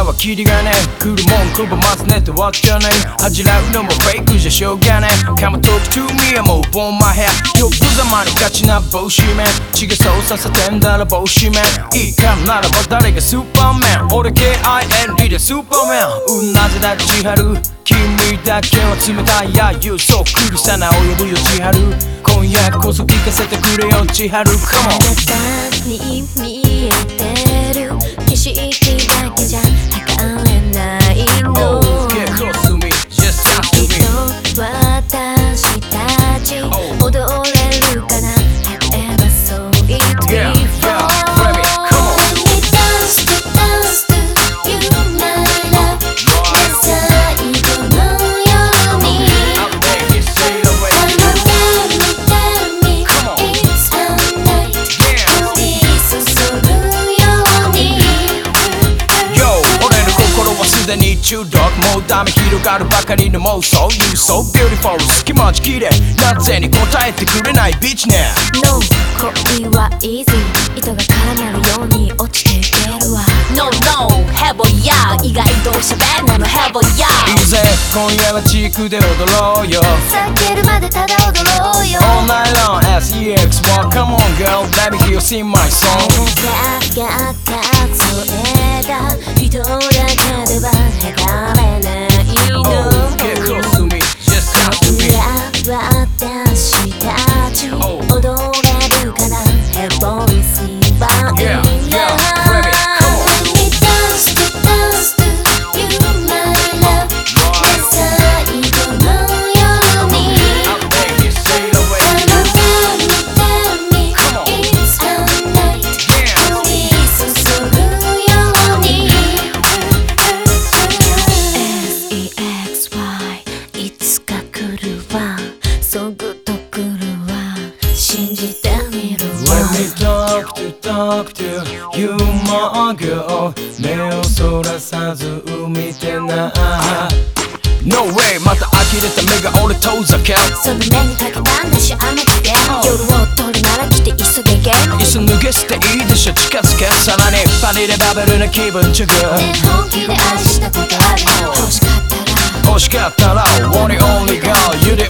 くるもん拒まずねって What's your name 恥じらうのもフェイクじゃしょうがねえ Come and talk to me I'm move on my hair よくざまにガチな帽子メン血がそうさせてんだら帽子メンいいかならば誰がスーパーメン。俺 KIND でスーパーメン。うんなぜだ千春君だけは冷たいやゆそっくりさなお呼ぶよ千春今夜こそ聞かせてくれよ千春 Come on 見えてる。もうダメ広がるばかりの妄想。You so beautiful. 隙間ち綺麗なぜに答えてくれない。ビッチね No 恋は easy 糸が絡まるように落ちていけるわ。No no. ヘボや意外と喋んないの。ヘボやいいぜ今夜は地区で踊ろうよ。避けるまでただ踊ろうよ。All night long. SEX1 Come on girl. Let me hear you sing my song. がががそれが人だけでは測れるかなるわ Let me talk to talk to you my girl. 目をそらさず見てな No way また呆れた目が俺遠ざけ。その目にかけたんだし雨だけ夜を取るなら来て急げゲーム椅子脱げ捨ていいでしょ近づけ。さらにパリでバブルな気分ちゅぐね本気で愛したことある欲しかったら。欲しかったら One and only girl You the only